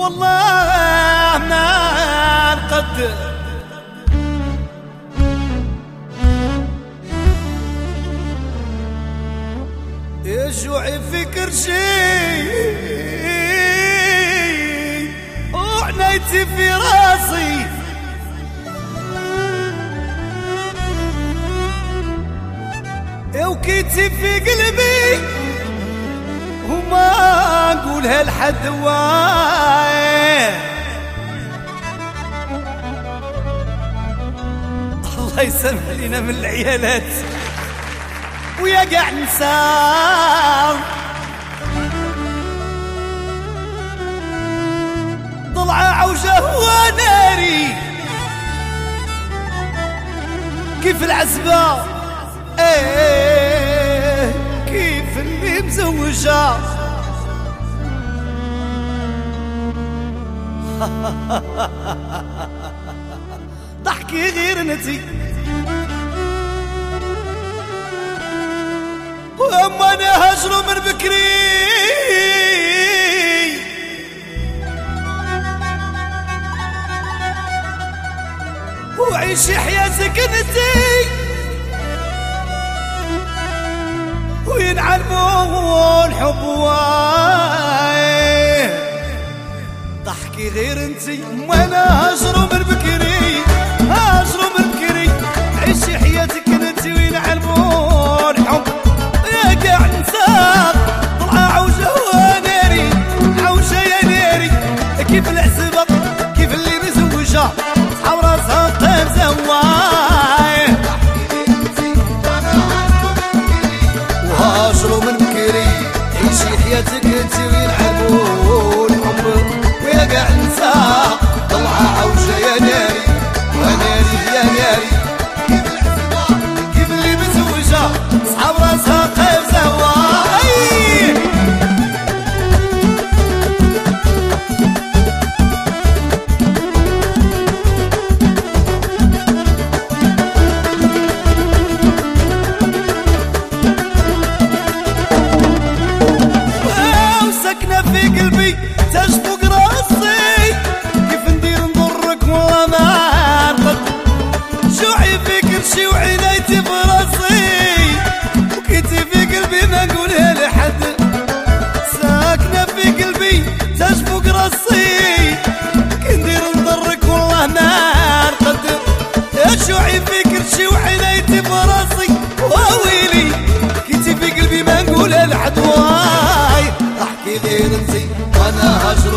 والله ما نقدر يجوع فكر شي وعنيتي في راسي. وكيتي في قلبي. اقولها لحد وايه الله يسمح لنا من العيالات. ويا قاع نسام. ضلع عوجة وناري كيف العزبة؟ إيه كيف اللي مزوجة؟ ضحكي غير نتي. وأما أنا هجروا من بكري. وعيشي حياتك انتي وينعلموا الحب غير انتي وأنا هجروا من بكري. في كرشي وعنايتي في راسي وكيتي في قلبي ما نقولها لحد. ساكنة في قلبي تاج فوق راسي. كي ندير نضرك والله ما نقدر يا جوعي في كرشي وعنايتي في راسي واويلي كيتي في قلبي ما نقولها لحد. واي احكي غير انتي وأنا هاجرو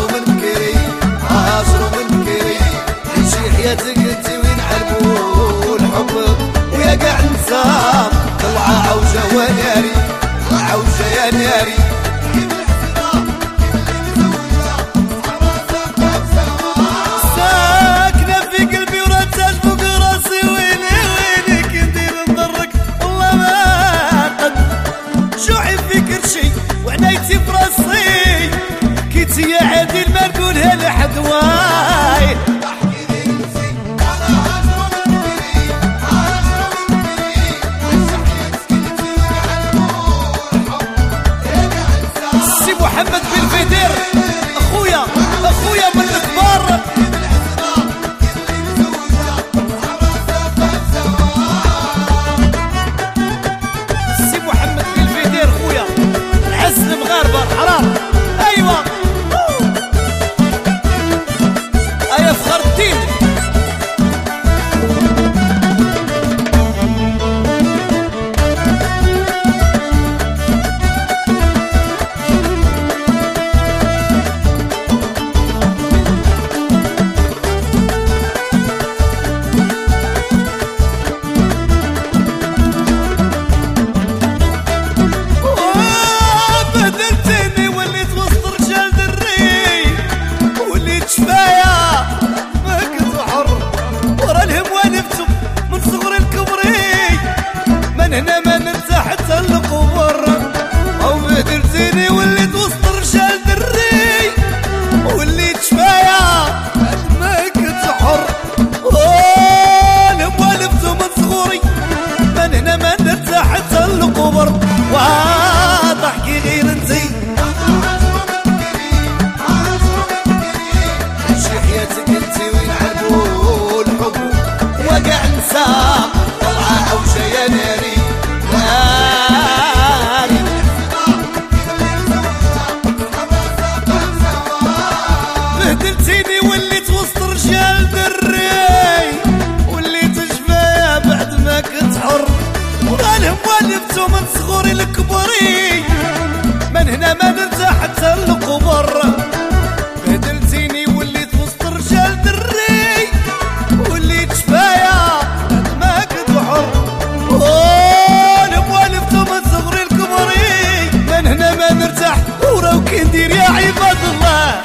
مرتاح وراو كندير يا عباد الله.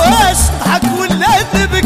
واش ضحك ولا نبي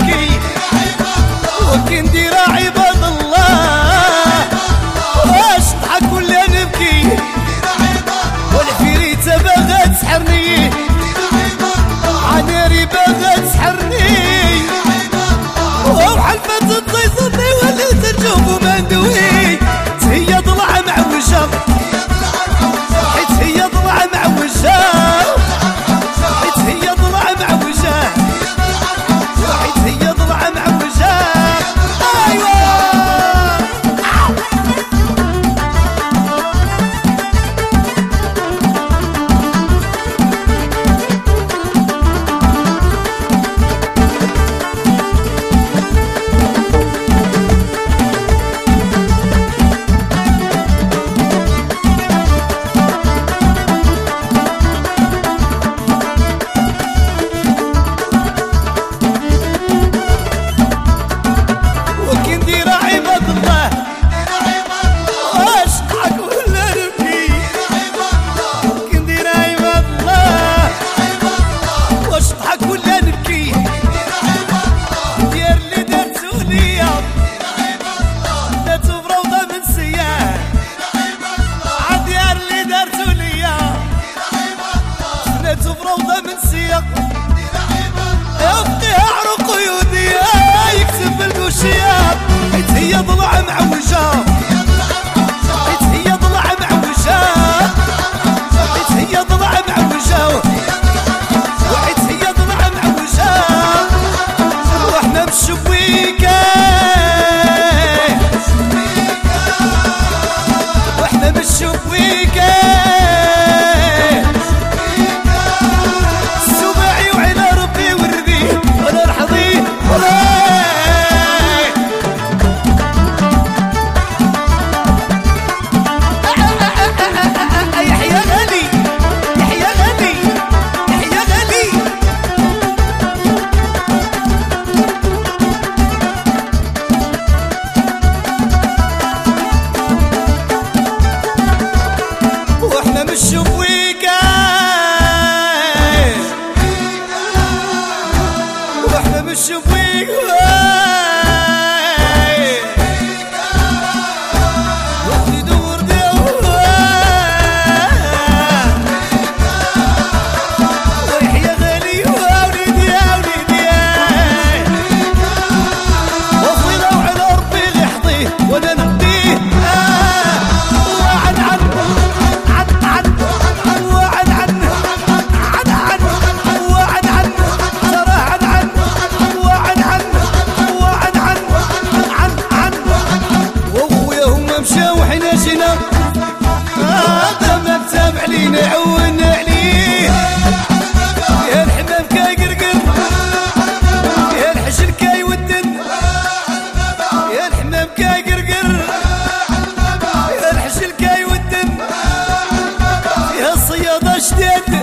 deste